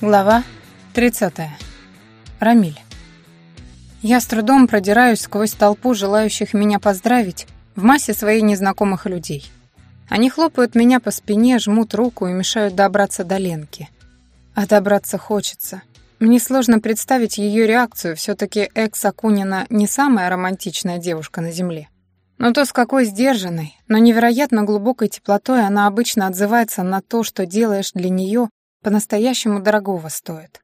Глава 30. Рамиль. Я с трудом продираюсь сквозь толпу желающих меня поздравить в массе своей незнакомых людей. Они хлопают меня по спине, жмут руку и мешают добраться до Ленки. А добраться хочется. Мне сложно представить ее реакцию, все-таки экс Акунина не самая романтичная девушка на Земле. Но то, с какой сдержанной, но невероятно глубокой теплотой она обычно отзывается на то, что делаешь для нее, по-настоящему дорогого стоит.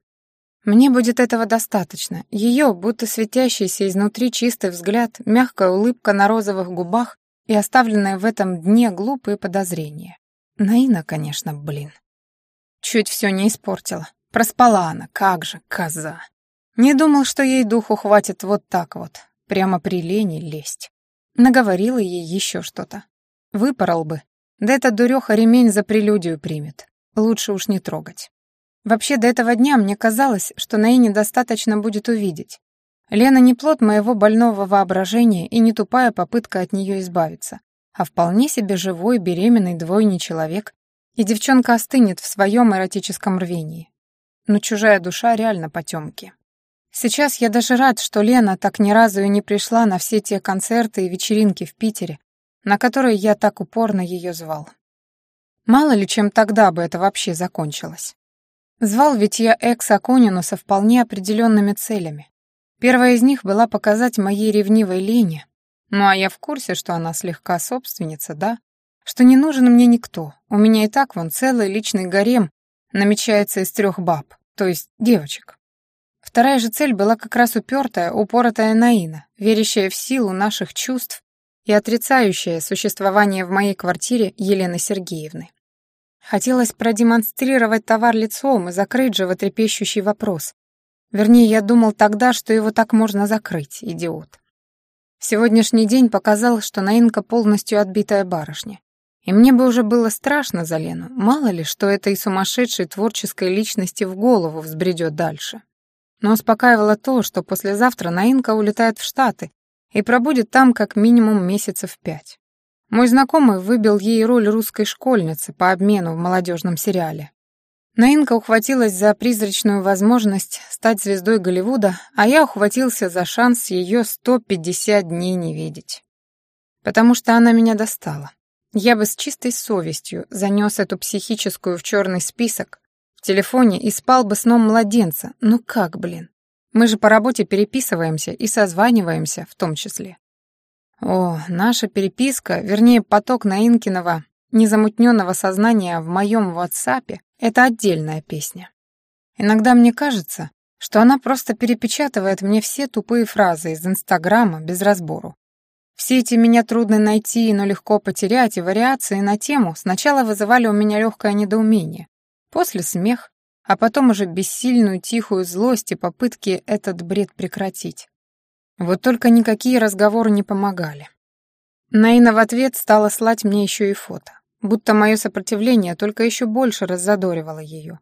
Мне будет этого достаточно. Ее, будто светящийся изнутри чистый взгляд, мягкая улыбка на розовых губах и оставленные в этом дне глупые подозрения. Наина, конечно, блин. Чуть все не испортила. Проспала она, как же, коза. Не думал, что ей духу хватит вот так вот, прямо при лени лезть. Наговорила ей еще что-то. Выпорол бы. Да эта дуреха ремень за прелюдию примет. Лучше уж не трогать. Вообще, до этого дня мне казалось, что Наине достаточно будет увидеть. Лена не плод моего больного воображения и не тупая попытка от нее избавиться, а вполне себе живой, беременный двойний человек, и девчонка остынет в своем эротическом рвении. Но чужая душа реально потемки. Сейчас я даже рад, что Лена так ни разу и не пришла на все те концерты и вечеринки в Питере, на которые я так упорно ее звал. Мало ли чем тогда бы это вообще закончилось. Звал ведь я экс Акунину со вполне определенными целями. Первая из них была показать моей ревнивой Лене, ну а я в курсе, что она слегка собственница, да? Что не нужен мне никто, у меня и так вон целый личный гарем намечается из трех баб, то есть девочек. Вторая же цель была как раз упертая, упоротая Наина, верящая в силу наших чувств и отрицающая существование в моей квартире Елены Сергеевны. Хотелось продемонстрировать товар лицом и закрыть животрепещущий вопрос. Вернее, я думал тогда, что его так можно закрыть, идиот. Сегодняшний день показал, что Наинка полностью отбитая барышня. И мне бы уже было страшно за Лену, мало ли, что этой сумасшедшей творческой личности в голову взбредет дальше. Но успокаивало то, что послезавтра Наинка улетает в Штаты, и пробудет там как минимум месяцев пять. Мой знакомый выбил ей роль русской школьницы по обмену в молодежном сериале. Наинка ухватилась за призрачную возможность стать звездой Голливуда, а я ухватился за шанс ее 150 дней не видеть. Потому что она меня достала. Я бы с чистой совестью занес эту психическую в черный список в телефоне и спал бы сном младенца. Ну как, блин? Мы же по работе переписываемся и созваниваемся в том числе. О, наша переписка, вернее, поток Наинкиного, незамутненного сознания в моем WhatsApp — это отдельная песня. Иногда мне кажется, что она просто перепечатывает мне все тупые фразы из Инстаграма без разбору. Все эти «меня трудно найти, но легко потерять» и вариации на тему сначала вызывали у меня легкое недоумение, после смех, а потом уже бессильную тихую злость и попытки этот бред прекратить. Вот только никакие разговоры не помогали. Наина в ответ стала слать мне еще и фото, будто мое сопротивление только еще больше раззадоривало ее.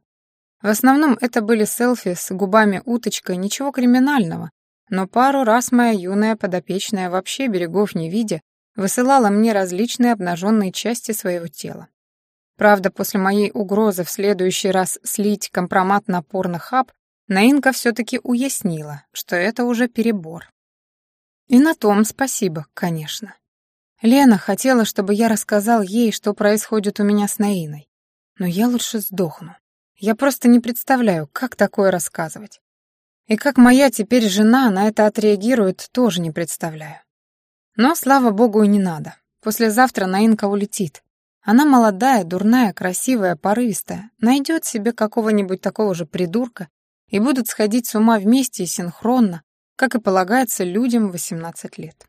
В основном это были селфи с губами уточкой, ничего криминального, но пару раз моя юная подопечная, вообще берегов не видя, высылала мне различные обнаженные части своего тела. Правда, после моей угрозы в следующий раз слить компромат на порнохаб, Наинка все-таки уяснила, что это уже перебор. И на том спасибо, конечно. Лена хотела, чтобы я рассказал ей, что происходит у меня с Наиной. Но я лучше сдохну. Я просто не представляю, как такое рассказывать. И как моя теперь жена на это отреагирует, тоже не представляю. Но, слава богу, и не надо. Послезавтра Наинка улетит. Она молодая, дурная, красивая, порывистая, найдет себе какого-нибудь такого же придурка и будут сходить с ума вместе и синхронно, как и полагается людям 18 лет.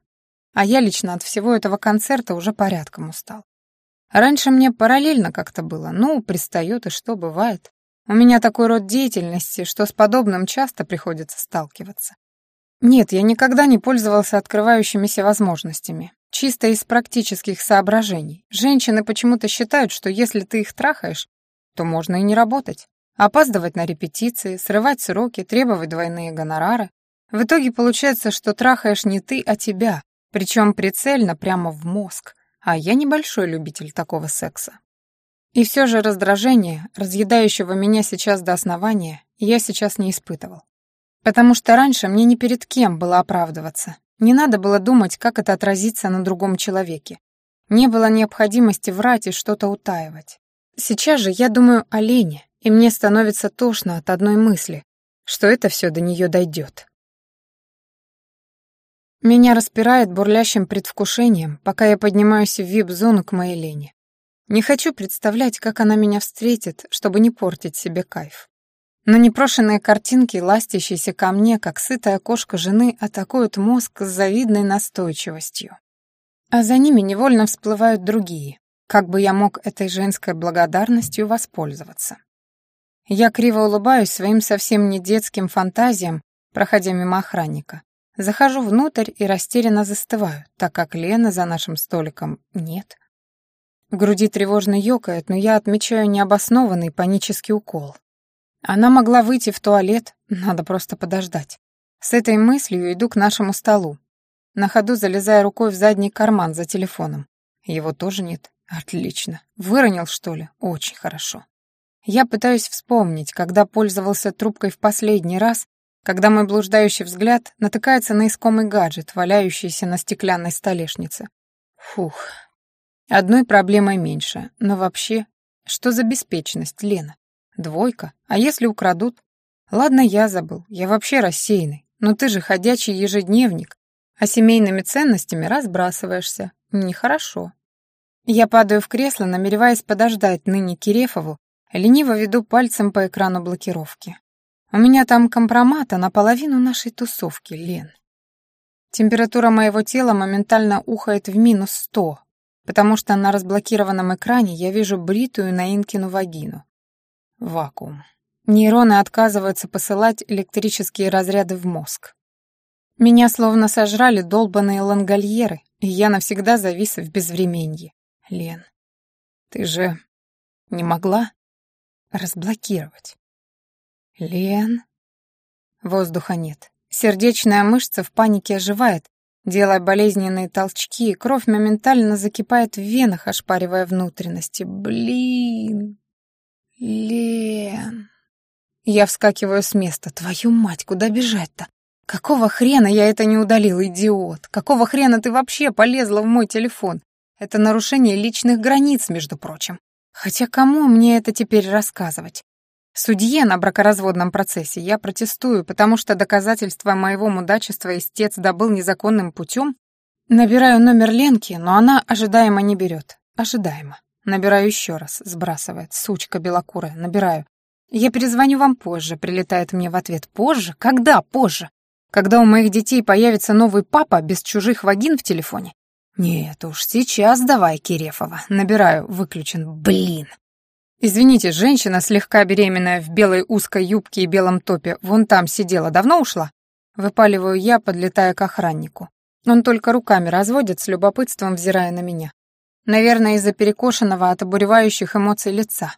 А я лично от всего этого концерта уже порядком устал. Раньше мне параллельно как-то было, ну, пристает и что, бывает. У меня такой род деятельности, что с подобным часто приходится сталкиваться. Нет, я никогда не пользовался открывающимися возможностями. Чисто из практических соображений. Женщины почему-то считают, что если ты их трахаешь, то можно и не работать. Опаздывать на репетиции, срывать сроки, требовать двойные гонорары. В итоге получается, что трахаешь не ты, а тебя, причем прицельно прямо в мозг. А я небольшой любитель такого секса. И все же раздражение, разъедающего меня сейчас до основания, я сейчас не испытывал. Потому что раньше мне ни перед кем было оправдываться. Не надо было думать, как это отразится на другом человеке. Не было необходимости врать и что-то утаивать. Сейчас же я думаю о Лене, и мне становится тошно от одной мысли, что это все до нее дойдет. Меня распирает бурлящим предвкушением, пока я поднимаюсь в вип-зону к моей Лене. Не хочу представлять, как она меня встретит, чтобы не портить себе кайф. Но непрошенные картинки, ластящиеся ко мне, как сытая кошка жены, атакуют мозг с завидной настойчивостью. А за ними невольно всплывают другие. Как бы я мог этой женской благодарностью воспользоваться? Я криво улыбаюсь своим совсем не детским фантазиям, проходя мимо охранника. Захожу внутрь и растерянно застываю, так как Лена за нашим столиком нет. В груди тревожно ёкает, но я отмечаю необоснованный панический укол. Она могла выйти в туалет, надо просто подождать. С этой мыслью иду к нашему столу. На ходу залезая рукой в задний карман за телефоном. Его тоже нет. Отлично. Выронил, что ли? Очень хорошо. Я пытаюсь вспомнить, когда пользовался трубкой в последний раз, когда мой блуждающий взгляд натыкается на искомый гаджет, валяющийся на стеклянной столешнице. Фух. Одной проблемой меньше, но вообще, что за беспечность, Лена? Двойка? А если украдут? Ладно, я забыл, я вообще рассеянный, но ты же ходячий ежедневник, а семейными ценностями разбрасываешься. Нехорошо. Я падаю в кресло, намереваясь подождать ныне Кирефову, лениво веду пальцем по экрану блокировки. У меня там компромата на половину нашей тусовки, Лен. Температура моего тела моментально ухает в минус сто, потому что на разблокированном экране я вижу бритую Наинкину вагину. Вакуум. Нейроны отказываются посылать электрические разряды в мозг. Меня словно сожрали долбаные лангольеры, и я навсегда завис в безвременье. Лен, ты же не могла разблокировать? Лен? Воздуха нет. Сердечная мышца в панике оживает, делая болезненные толчки, и кровь моментально закипает в венах, ошпаривая внутренности. Блин. «Лен...» Я вскакиваю с места. «Твою мать, куда бежать-то? Какого хрена я это не удалил, идиот? Какого хрена ты вообще полезла в мой телефон? Это нарушение личных границ, между прочим. Хотя кому мне это теперь рассказывать? Судье на бракоразводном процессе я протестую, потому что доказательства моего мудачества истец добыл незаконным путем. Набираю номер Ленки, но она ожидаемо не берет. Ожидаемо. Набираю еще раз, сбрасывает. Сучка белокурая, набираю. Я перезвоню вам позже, прилетает мне в ответ. Позже? Когда позже? Когда у моих детей появится новый папа без чужих вагин в телефоне? Нет уж, сейчас давай, Кирефова. Набираю, выключен. Блин. Извините, женщина, слегка беременная в белой узкой юбке и белом топе, вон там сидела, давно ушла? Выпаливаю я, подлетая к охраннику. Он только руками разводит, с любопытством взирая на меня. Наверное, из-за перекошенного от обуревающих эмоций лица.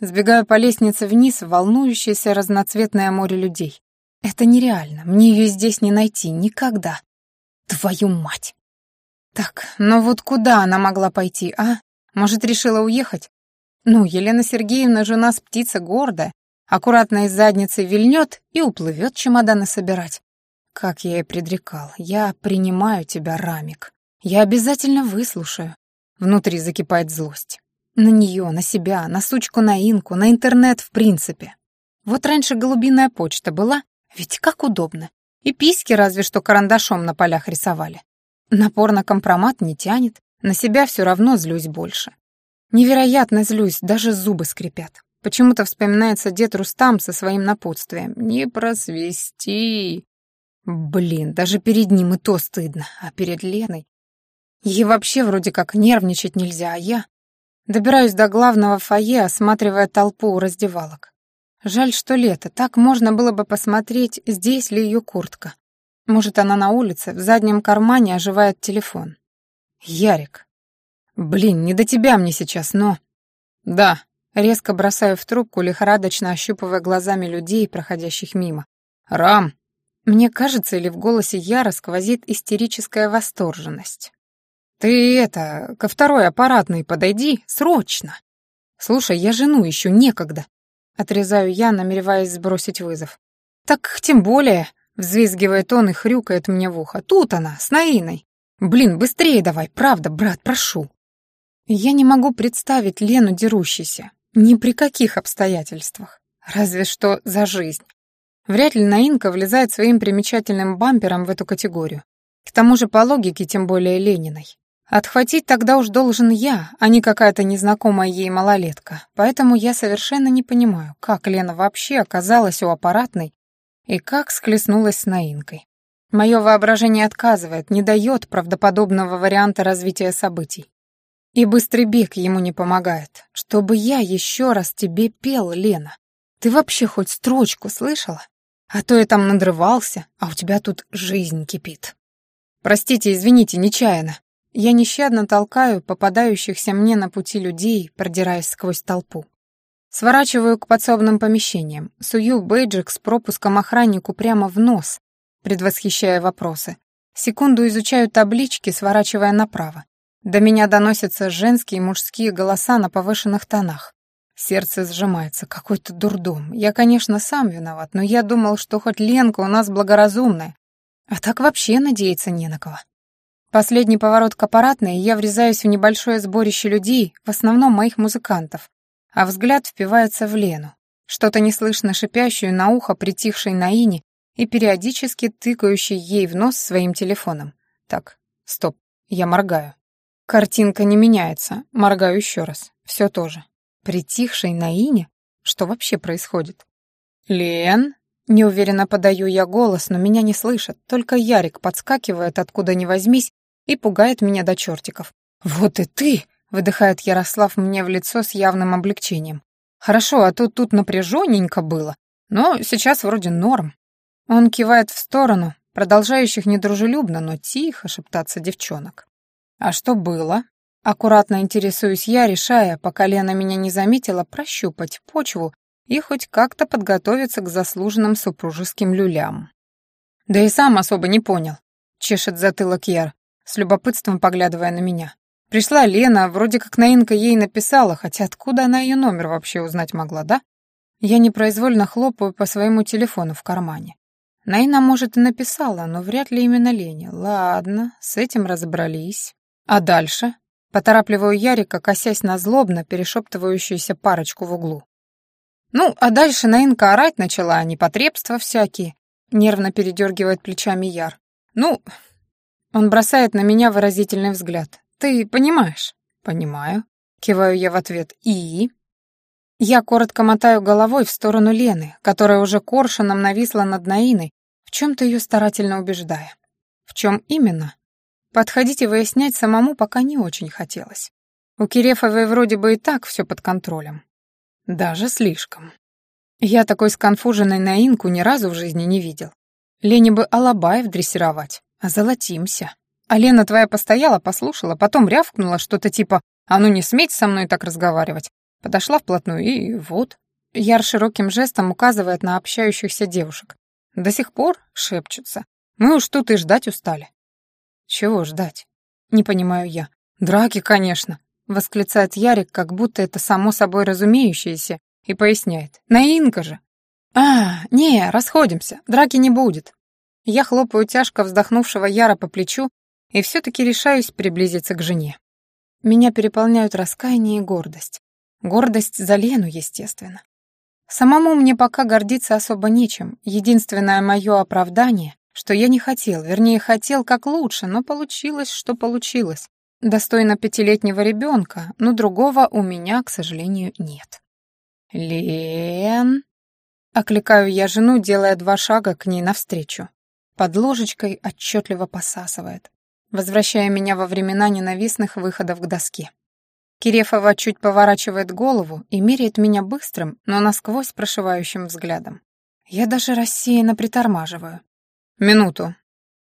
Сбегаю по лестнице вниз в волнующееся разноцветное море людей. Это нереально, мне ее здесь не найти никогда. Твою мать! Так, но вот куда она могла пойти, а? Может, решила уехать? Ну, Елена Сергеевна же у нас птица гордая, аккуратно из задницы вильнет и уплывет чемоданы собирать. Как я и предрекал, я принимаю тебя, Рамик. Я обязательно выслушаю. Внутри закипает злость. На нее, на себя, на сучку на инку, на интернет в принципе. Вот раньше голубиная почта была, ведь как удобно. И письки разве что карандашом на полях рисовали. Напор на компромат не тянет, на себя все равно злюсь больше. Невероятно злюсь, даже зубы скрипят. Почему-то вспоминается дед Рустам со своим напутствием. «Не просвести!» Блин, даже перед ним и то стыдно, а перед Леной... Ей вообще вроде как нервничать нельзя, а я... Добираюсь до главного фойе, осматривая толпу у раздевалок. Жаль, что лето, так можно было бы посмотреть, здесь ли ее куртка. Может, она на улице, в заднем кармане оживает телефон. Ярик. Блин, не до тебя мне сейчас, но... Да, резко бросаю в трубку, лихорадочно ощупывая глазами людей, проходящих мимо. Рам. Мне кажется, или в голосе Яра сквозит истерическая восторженность. «Ты это, ко второй аппаратной подойди, срочно!» Слушай, я жену ищу, некогда. Отрезаю я, намереваясь сбросить вызов. Так тем более, взвизгивает он и хрюкает мне в ухо. Тут она, с Наиной. Блин, быстрее давай, правда, брат, прошу. Я не могу представить Лену дерущейся. Ни при каких обстоятельствах. Разве что за жизнь. Вряд ли Наинка влезает своим примечательным бампером в эту категорию. К тому же по логике, тем более Лениной. Отхватить тогда уж должен я, а не какая-то незнакомая ей малолетка. Поэтому я совершенно не понимаю, как Лена вообще оказалась у аппаратной и как склеснулась с Наинкой. Мое воображение отказывает, не дает правдоподобного варианта развития событий. И быстрый бег ему не помогает. Чтобы я еще раз тебе пел, Лена. Ты вообще хоть строчку слышала? А то я там надрывался, а у тебя тут жизнь кипит. Простите, извините, нечаянно. Я нещадно толкаю попадающихся мне на пути людей, продираясь сквозь толпу. Сворачиваю к подсобным помещениям, сую бейджик с пропуском охраннику прямо в нос, предвосхищая вопросы. Секунду изучаю таблички, сворачивая направо. До меня доносятся женские и мужские голоса на повышенных тонах. Сердце сжимается, какой-то дурдом. Я, конечно, сам виноват, но я думал, что хоть Ленка у нас благоразумная. А так вообще надеяться не на кого. Последний поворот к аппаратной, я врезаюсь в небольшое сборище людей, в основном моих музыкантов, а взгляд впивается в Лену, что-то неслышно шипящую на ухо притихшей Наине и периодически тыкающей ей в нос своим телефоном. Так, стоп, я моргаю. Картинка не меняется, моргаю еще раз, все то же. Притихшей Наине? Что вообще происходит? «Лен?» Неуверенно подаю я голос, но меня не слышат, только Ярик подскакивает откуда ни возьмись и пугает меня до чертиков. «Вот и ты!» — выдыхает Ярослав мне в лицо с явным облегчением. «Хорошо, а то тут напряженненько было, но сейчас вроде норм». Он кивает в сторону, продолжающих недружелюбно, но тихо шептаться девчонок. «А что было?» Аккуратно интересуюсь я, решая, пока Лена меня не заметила, прощупать почву и хоть как-то подготовиться к заслуженным супружеским люлям. «Да и сам особо не понял», — чешет затылок Яр с любопытством поглядывая на меня. Пришла Лена, вроде как Наинка ей написала, хотя откуда она ее номер вообще узнать могла, да? Я непроизвольно хлопаю по своему телефону в кармане. Наина, может, и написала, но вряд ли именно Лене. Ладно, с этим разобрались. А дальше? Поторапливаю Ярика, косясь на злобно перешептывающуюся парочку в углу. Ну, а дальше Наинка орать начала, а непотребства всякие. Нервно передергивает плечами Яр. Ну, он бросает на меня выразительный взгляд. «Ты понимаешь?» «Понимаю». Киваю я в ответ. «И?» Я коротко мотаю головой в сторону Лены, которая уже коршуном нависла над Наиной, в чем-то ее старательно убеждая. В чем именно? Подходить и выяснять самому пока не очень хотелось. У Кирефовой вроде бы и так все под контролем. Даже слишком. Я такой сконфуженной Наинку ни разу в жизни не видел. Лене бы Алабаев дрессировать. Озолотимся. А Лена твоя постояла, послушала, потом рявкнула что-то типа «А ну не смейте со мной так разговаривать». Подошла вплотную и вот. Яр широким жестом указывает на общающихся девушек. До сих пор шепчутся. Мы уж тут и ждать устали. Чего ждать? Не понимаю я. Драки, конечно. Восклицает Ярик, как будто это само собой разумеющееся, и поясняет. Наинка же. А, не, расходимся, драки не будет. Я хлопаю тяжко вздохнувшего Яра по плечу и все-таки решаюсь приблизиться к жене. Меня переполняют раскаяние и гордость. Гордость за Лену, естественно. Самому мне пока гордиться особо нечем. Единственное мое оправдание, что я не хотел, вернее, хотел как лучше, но получилось, что получилось. Достойно пятилетнего ребенка, но другого у меня, к сожалению, нет. «Лен...» — окликаю я жену, делая два шага к ней навстречу. Под ложечкой отчетливо посасывает, возвращая меня во времена ненавистных выходов к доске. Кирефова чуть поворачивает голову и меряет меня быстрым, но насквозь прошивающим взглядом. Я даже рассеянно притормаживаю. «Минуту».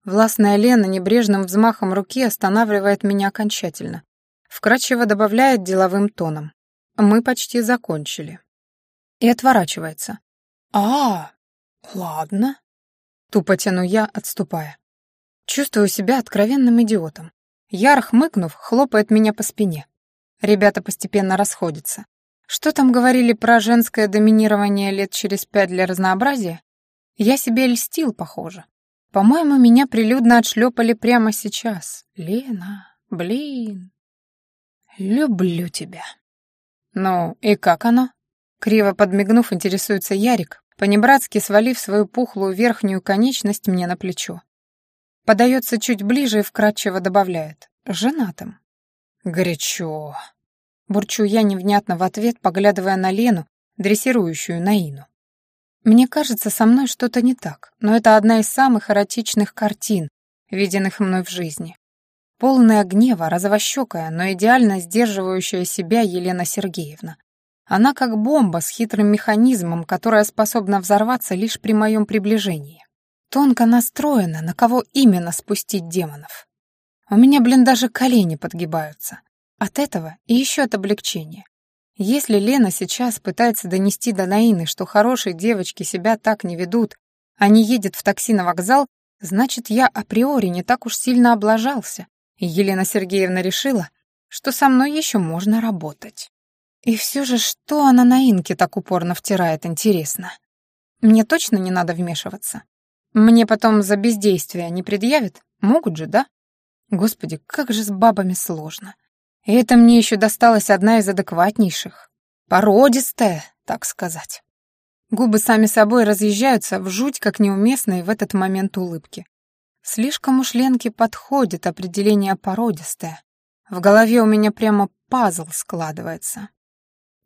Властная Лена небрежным взмахом руки останавливает меня окончательно. Вкратчиво добавляет деловым тоном. «Мы почти закончили». И отворачивается. «А, ладно». Тупо тяну я, отступая. Чувствую себя откровенным идиотом. Яр, хмыкнув, хлопает меня по спине. Ребята постепенно расходятся. Что там говорили про женское доминирование лет через пять для разнообразия? Я себе льстил, похоже. По-моему, меня прилюдно отшлепали прямо сейчас. Лена, блин. Люблю тебя. Ну, и как оно? Криво подмигнув, интересуется Ярик, понебратски свалив свою пухлую верхнюю конечность мне на плечо. Подается чуть ближе и вкратчиво добавляет. Женатым. Горячо. Бурчу я невнятно в ответ, поглядывая на Лену, дрессирующую Наину. Мне кажется, со мной что-то не так, но это одна из самых эротичных картин, виденных мной в жизни. Полная гнева, розовощекая, но идеально сдерживающая себя Елена Сергеевна. Она как бомба с хитрым механизмом, которая способна взорваться лишь при моем приближении. Тонко настроена, на кого именно спустить демонов. У меня, блин, даже колени подгибаются. От этого и еще от облегчения. Если Лена сейчас пытается донести до Наины, что хорошие девочки себя так не ведут, а не едет в такси на вокзал, значит, я априори не так уж сильно облажался, и Елена Сергеевна решила, что со мной еще можно работать. И все же, что она Наинке так упорно втирает, интересно? Мне точно не надо вмешиваться? Мне потом за бездействие не предъявят? Могут же, да? Господи, как же с бабами сложно. И это мне еще досталась одна из адекватнейших. Породистая, так сказать. Губы сами собой разъезжаются в жуть как неуместные в этот момент улыбки. Слишком уж Ленке подходит определение «породистая». В голове у меня прямо пазл складывается.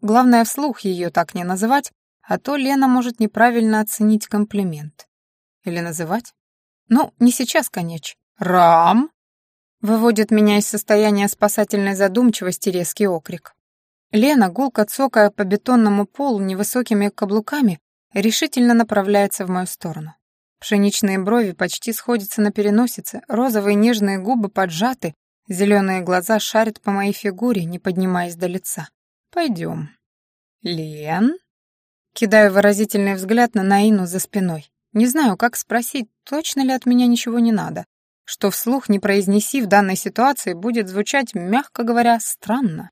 Главное, вслух ее так не называть, а то Лена может неправильно оценить комплимент. Или называть? Ну, не сейчас, конечно. «Рам!» Выводит меня из состояния спасательной задумчивости резкий окрик. Лена, гулко цокая по бетонному полу невысокими каблуками, решительно направляется в мою сторону. Пшеничные брови почти сходятся на переносице, розовые нежные губы поджаты, зеленые глаза шарят по моей фигуре, не поднимаясь до лица. «Пойдем». «Лен?» Кидаю выразительный взгляд на Наину за спиной. Не знаю, как спросить, точно ли от меня ничего не надо. Что вслух не произнеси в данной ситуации будет звучать, мягко говоря, странно.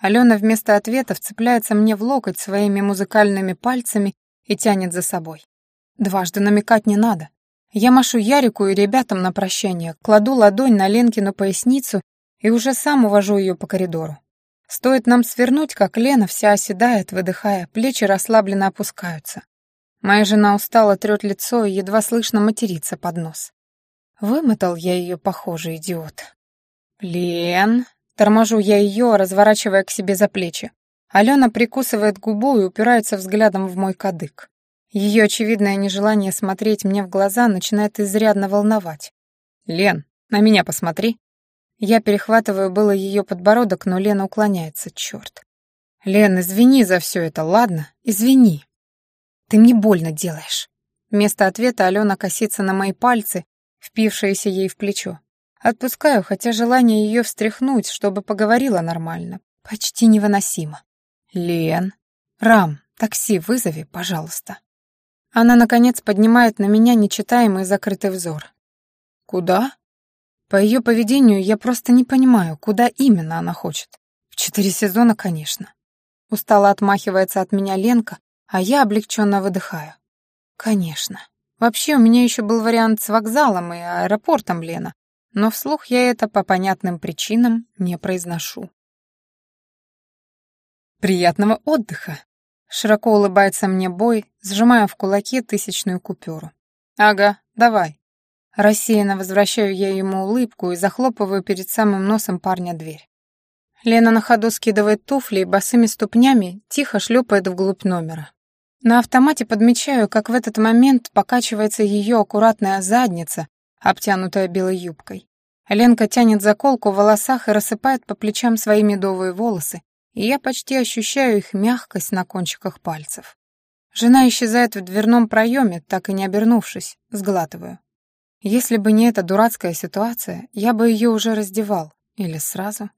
Алена вместо ответа вцепляется мне в локоть своими музыкальными пальцами и тянет за собой. Дважды намекать не надо. Я машу Ярику и ребятам на прощание, кладу ладонь на Ленкину поясницу и уже сам увожу ее по коридору. Стоит нам свернуть, как Лена вся оседает, выдыхая, плечи расслабленно опускаются. Моя жена устало трет лицо и едва слышно матерится под нос. Вымотал я ее, похоже, идиот. «Лен!» Торможу я ее, разворачивая к себе за плечи. Алена прикусывает губу и упирается взглядом в мой кадык. Ее очевидное нежелание смотреть мне в глаза начинает изрядно волновать. «Лен, на меня посмотри!» Я перехватываю было ее подбородок, но Лена уклоняется, черт. «Лен, извини за все это, ладно? Извини!» «Ты мне больно делаешь». Вместо ответа Алена косится на мои пальцы, впившиеся ей в плечо. Отпускаю, хотя желание ее встряхнуть, чтобы поговорила нормально, почти невыносимо. «Лен, Рам, такси вызови, пожалуйста». Она, наконец, поднимает на меня нечитаемый закрытый взор. «Куда?» По ее поведению я просто не понимаю, куда именно она хочет. В четыре сезона, конечно. Устало отмахивается от меня Ленка, а я облегченно выдыхаю. Конечно. Вообще, у меня еще был вариант с вокзалом и аэропортом Лена, но вслух я это по понятным причинам не произношу. «Приятного отдыха!» Широко улыбается мне Бой, сжимая в кулаке тысячную купюру. «Ага, давай». Рассеянно возвращаю я ему улыбку и захлопываю перед самым носом парня дверь. Лена на ходу скидывает туфли и босыми ступнями тихо шлепает вглубь номера. На автомате подмечаю, как в этот момент покачивается ее аккуратная задница, обтянутая белой юбкой. Ленка тянет заколку в волосах и рассыпает по плечам свои медовые волосы, и я почти ощущаю их мягкость на кончиках пальцев. Жена исчезает в дверном проеме, так и не обернувшись, сглатываю. Если бы не эта дурацкая ситуация, я бы ее уже раздевал. Или сразу.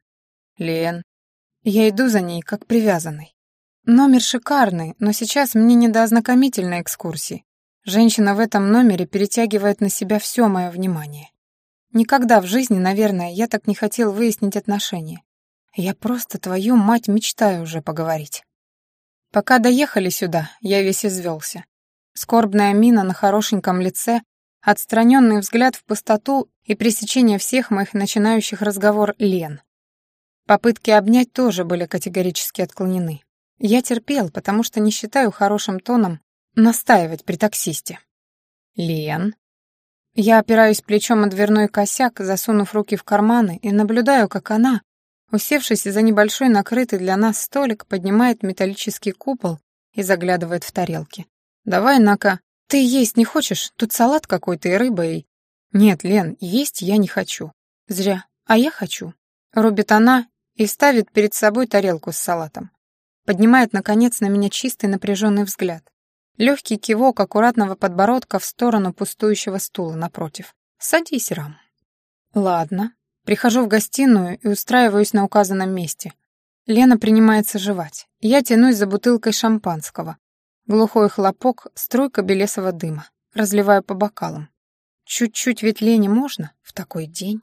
Лен. Я иду за ней, как привязанный. Номер шикарный, но сейчас мне не до ознакомительной экскурсии. Женщина в этом номере перетягивает на себя все мое внимание. Никогда в жизни, наверное, я так не хотел выяснить отношения. Я просто твою мать мечтаю уже поговорить. Пока доехали сюда, я весь извелся. Скорбная мина на хорошеньком лице, отстраненный взгляд в пустоту и пресечение всех моих начинающих разговор Лен. Попытки обнять тоже были категорически отклонены. Я терпел, потому что не считаю хорошим тоном настаивать при таксисте. «Лен?» Я опираюсь плечом о дверной косяк, засунув руки в карманы, и наблюдаю, как она, усевшись за небольшой накрытый для нас столик, поднимает металлический купол и заглядывает в тарелки. «Давай, Нака, ты есть не хочешь? Тут салат какой-то и рыба, и...» «Нет, Лен, есть я не хочу». «Зря. А я хочу». Рубит она и ставит перед собой тарелку с салатом. Поднимает, наконец, на меня чистый напряженный взгляд. Легкий кивок аккуратного подбородка в сторону пустующего стула напротив. «Садись, Рам». «Ладно». Прихожу в гостиную и устраиваюсь на указанном месте. Лена принимается жевать. Я тянусь за бутылкой шампанского. Глухой хлопок, струйка белесого дыма. Разливаю по бокалам. Чуть-чуть ведь Лене можно в такой день.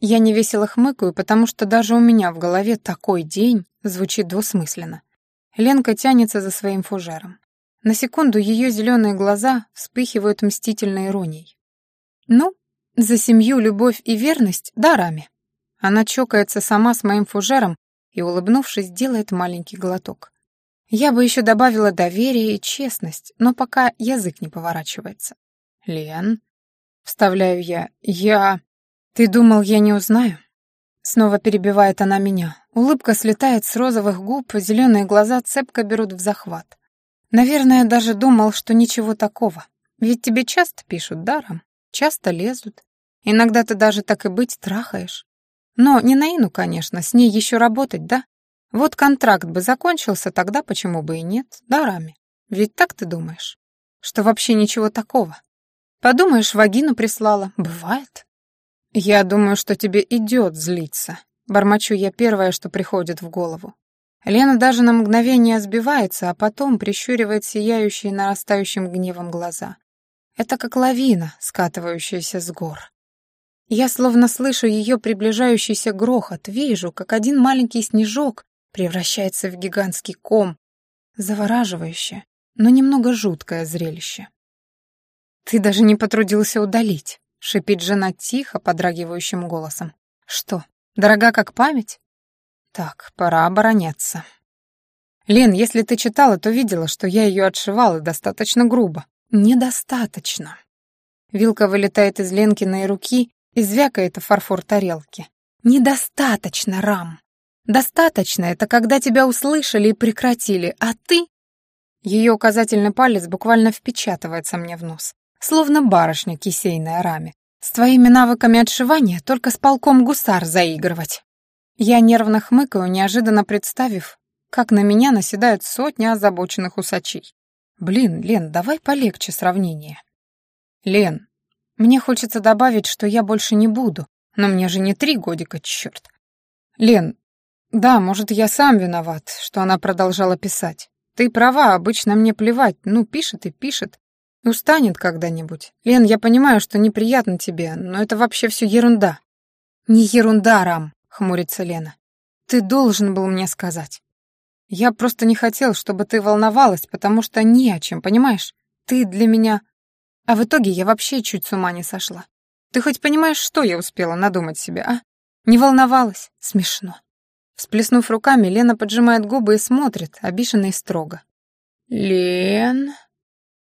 Я невесело хмыкаю, потому что даже у меня в голове «такой день» звучит двусмысленно. Ленка тянется за своим фужером. На секунду ее зеленые глаза вспыхивают мстительной иронией. «Ну, за семью, любовь и верность, да, Рами?» Она чокается сама с моим фужером и, улыбнувшись, делает маленький глоток. Я бы еще добавила доверие и честность, но пока язык не поворачивается. «Лен?» — вставляю я. «Я...» «Ты думал, я не узнаю?» Снова перебивает она меня. Улыбка слетает с розовых губ, зеленые глаза цепко берут в захват. Наверное, даже думал, что ничего такого. Ведь тебе часто пишут даром, часто лезут. Иногда ты даже так и быть трахаешь. Но не на Ину, конечно, с ней еще работать, да? Вот контракт бы закончился, тогда почему бы и нет, дарами. Ведь так ты думаешь? Что вообще ничего такого. Подумаешь, вагину прислала. Бывает. «Я думаю, что тебе идет злиться», — бормочу я первое, что приходит в голову. Лена даже на мгновение сбивается, а потом прищуривает сияющие нарастающим гневом глаза. Это как лавина, скатывающаяся с гор. Я словно слышу ее приближающийся грохот, вижу, как один маленький снежок превращается в гигантский ком. Завораживающее, но немного жуткое зрелище. Ты даже не потрудился удалить. — шипит жена тихо, подрагивающим голосом. «Что, дорога как память?» «Так, пора обороняться». «Лен, если ты читала, то видела, что я ее отшивала достаточно грубо». «Недостаточно». Вилка вылетает из Ленкиной руки и звякает о фарфор тарелки. «Недостаточно, Рам. Достаточно — это когда тебя услышали и прекратили, а ты...» Ее указательный палец буквально впечатывается мне в нос словно барышня кисейная раме. С твоими навыками отшивания только с полком гусар заигрывать. Я нервно хмыкаю, неожиданно представив, как на меня наседают сотни озабоченных усачей. Блин, Лен, давай полегче сравнение. Лен, мне хочется добавить, что я больше не буду, но мне же не три годика, черт. Лен, да, может, я сам виноват, что она продолжала писать. Ты права, обычно мне плевать, ну, пишет и пишет. Устанет когда-нибудь. Лен, я понимаю, что неприятно тебе, но это вообще все ерунда. Не ерунда, Рам, хмурится Лена. Ты должен был мне сказать. Я просто не хотел, чтобы ты волновалась, потому что не о чем, понимаешь? Ты для меня... А в итоге я вообще чуть с ума не сошла. Ты хоть понимаешь, что я успела надумать себе, а? Не волновалась? Смешно. Всплеснув руками, Лена поджимает губы и смотрит, обиженно и строго. «Лен...»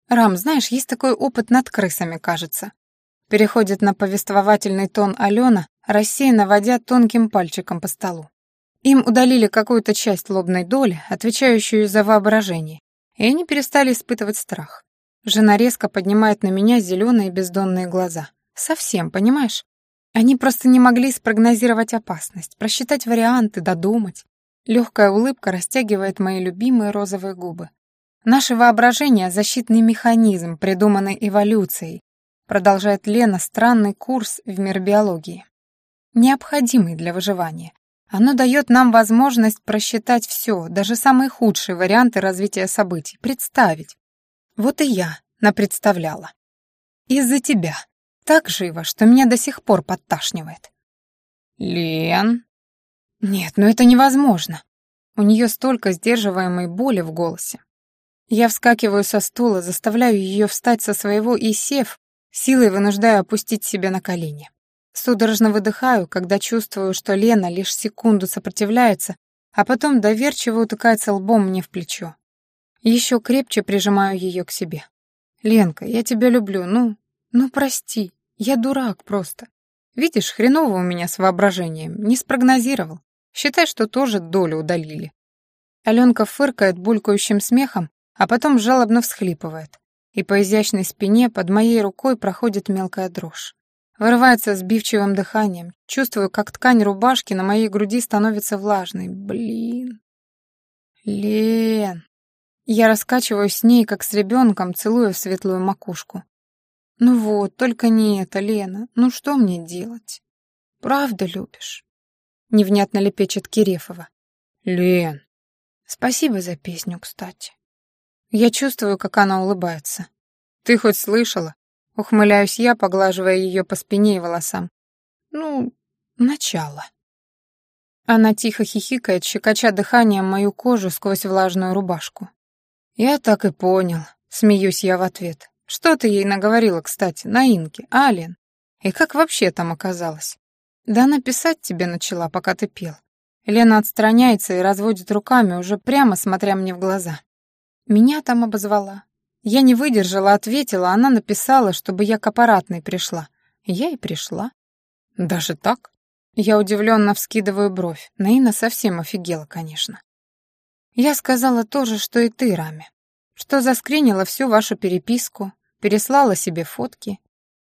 «Рам, знаешь, есть такой опыт над крысами, кажется». Переходит на повествовательный тон Алена, рассеянно водя тонким пальчиком по столу. Им удалили какую-то часть лобной доли, отвечающую за воображение, и они перестали испытывать страх. Жена резко поднимает на меня зеленые бездонные глаза. Совсем, понимаешь? Они просто не могли спрогнозировать опасность, просчитать варианты, додумать. Легкая улыбка растягивает мои любимые розовые губы. Наше воображение — защитный механизм, придуманный эволюцией, продолжает Лена странный курс в мир биологии. Необходимый для выживания. Оно дает нам возможность просчитать все, даже самые худшие варианты развития событий, представить. Вот и я напредставляла. Из-за тебя. Так живо, что меня до сих пор подташнивает. «Лен?» Нет, ну это невозможно. У нее столько сдерживаемой боли в голосе. Я вскакиваю со стула, заставляю ее встать со своего и, сев, силой вынуждаю опустить себя на колени. Судорожно выдыхаю, когда чувствую, что Лена лишь секунду сопротивляется, а потом доверчиво утыкается лбом мне в плечо. Еще крепче прижимаю ее к себе. «Ленка, я тебя люблю, ну, ну прости, я дурак просто. Видишь, хреново у меня с воображением, не спрогнозировал. Считай, что тоже долю удалили». Аленка фыркает булькающим смехом, а потом жалобно всхлипывает, и по изящной спине под моей рукой проходит мелкая дрожь. Вырывается сбивчивым дыханием. Чувствую, как ткань рубашки на моей груди становится влажной. Блин. Лен. Я раскачиваюсь с ней, как с ребенком, целуя в светлую макушку. Ну вот, только не это, Лена. Ну что мне делать? Правда любишь? Невнятно лепечет Кирефова. Лен. Спасибо за песню, кстати. Я чувствую, как она улыбается. Ты хоть слышала? Ухмыляюсь я, поглаживая ее по спине и волосам. Ну, начало. Она тихо хихикает, щекоча дыханием мою кожу сквозь влажную рубашку. Я так и понял, смеюсь я в ответ. Что ты ей наговорила, кстати, на инке, Ален? И как вообще там оказалось? Да она писать тебе начала, пока ты пел. Лена отстраняется и разводит руками, уже прямо смотря мне в глаза. Меня там обозвала, я не выдержала, ответила, она написала, чтобы я к аппаратной пришла. Я и пришла. Даже так? Я удивленно вскидываю бровь. Наина совсем офигела, конечно. Я сказала то же, что и ты, Раме. Что заскринила всю вашу переписку, переслала себе фотки.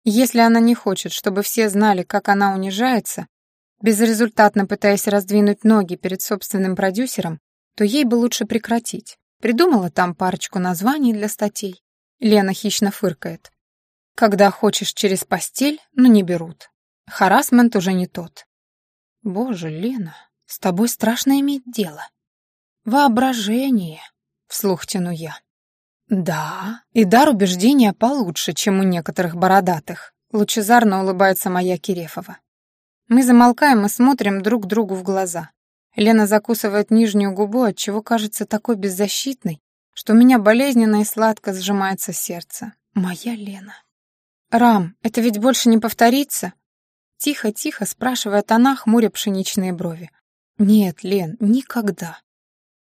Если она не хочет, чтобы все знали, как она унижается, безрезультатно пытаясь раздвинуть ноги перед собственным продюсером, то ей бы лучше прекратить. Придумала там парочку названий для статей. Лена хищно фыркает. Когда хочешь через постель, но не берут. Харасмент уже не тот. Боже, Лена, с тобой страшно иметь дело. Воображение, вслух тяну я. Да, и дар убеждения получше, чем у некоторых бородатых. Лучезарно улыбается моя Кирефова. Мы замолкаем и смотрим друг другу в глаза. Лена закусывает нижнюю губу, отчего кажется такой беззащитной, что у меня болезненно и сладко сжимается сердце. Моя Лена. «Рам, это ведь больше не повторится?» Тихо-тихо спрашивает она, хмуря пшеничные брови. «Нет, Лен, никогда».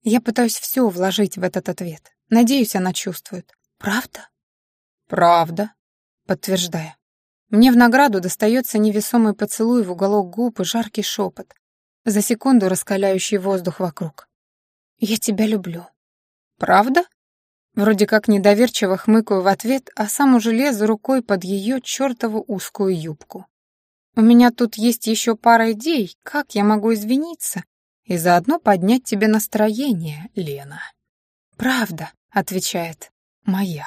Я пытаюсь все вложить в этот ответ. Надеюсь, она чувствует. «Правда?» «Правда», подтверждая. Мне в награду достается невесомый поцелуй в уголок губ и жаркий шепот, за секунду раскаляющий воздух вокруг. «Я тебя люблю». «Правда?» Вроде как недоверчиво хмыкаю в ответ, а сам уже лезу рукой под ее чертову узкую юбку. «У меня тут есть еще пара идей, как я могу извиниться и заодно поднять тебе настроение, Лена». «Правда», — отвечает, — «моя».